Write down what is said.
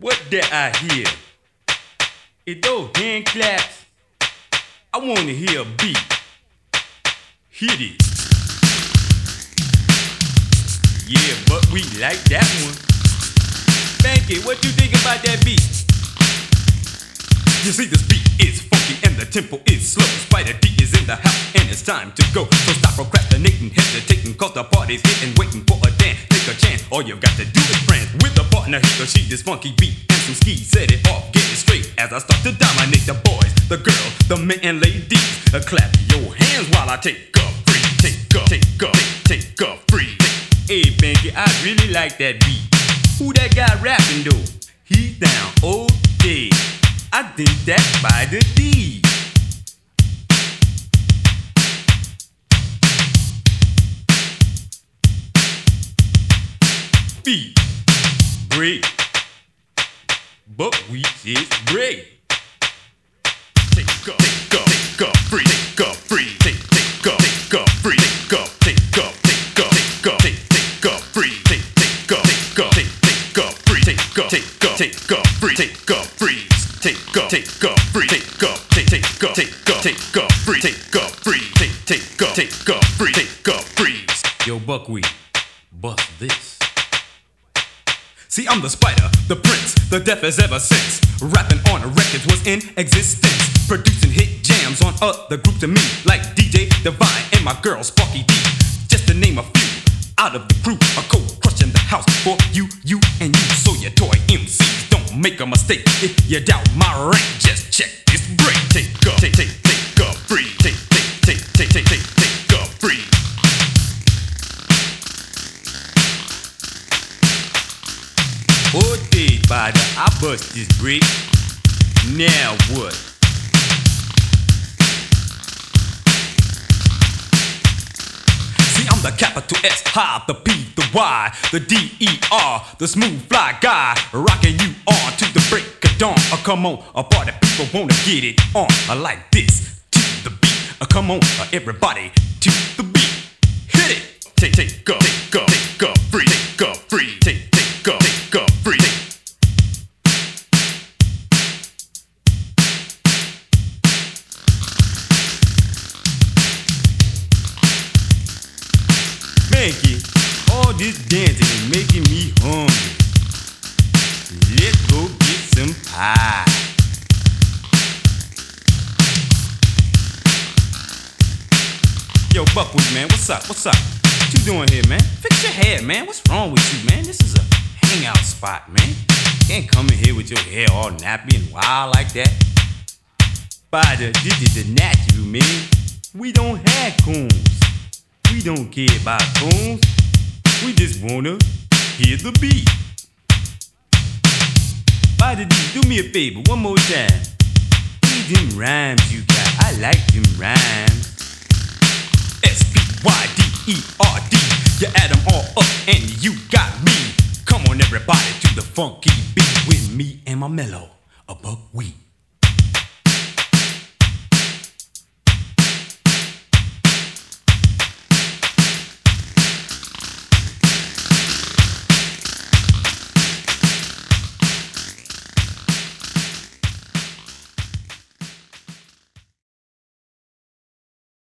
What did I hear? It those hand claps. I wanna hear a beat. Hit it. Yeah, but we like that one. Spanky, what you think about that beat? You see, this beat is funky and the tempo is slow. Spyder D is in the house and it's time to go. So stop procrastinating, hesitating, cause the party's hitting, waiting all you got to do is friends with a partner. He or she, this funky beat and some skis. Set it off, get it straight as I start to dominate the boys, the girls, the men and ladies. Uh, clap your hands while I take a free, take a, take a, take, take a free. Hey, Spanky, I really like that beat. Who that guy rapping though? He's down all day. I think that's by the D. Feet, great. Buckwheat is great. Take up, take up, take up, free, take up, free, take, take up, take up, free, take up, take up, take up, take up, take, take up, free, take, take up, take up, take, take up, free, take up, take up, take up, free, take up, free, take up, take up, free, take up, take, take up, take up, take up, free, take up, free, take, take up, take up, free, take up, free. Yo, Buckwheat, bust this. See, I'm the spider, the prince, the deafest ever since. Rapping on records was in existence. Producing hit jams on other groups to me, like DJ Divine and my girl Sparky D. Just to name a few. Out of the crew, a cold crushing the house for you, you, and you. So your toy MCs don't make a mistake. If you doubt my rank, just check Oh, day, spider, I bust this brick. Now what? See, I'm the capital S, high, the P, the Y, the D, E, R, the smooth fly guy, rocking you on to the break of dawn. Oh, come on, a party people wanna get it on I like this to the beat. Uh, come on, uh, everybody to the beat. Hit it. Take, take, go, Mankey, all this dancing is making me hungry. Let's go get some pie. Yo, Buckwheat, man, what's up? What's up? What you doing here, man? Fix your hair, man. What's wrong with you, man? This is a hangout spot, man. You can't come in here with your hair all nappy and wild like that. Spider, this is the natural, man. We don't have combs. We don't care about combs. We just wanna hear the beat. Spyder D, do me a favor, one more time. Read them rhymes you got. I like them rhymes. S P Y D E R D. You add them all up and you got me. Come on, everybody, to the funky beat with me and my mellow, a buckwheat.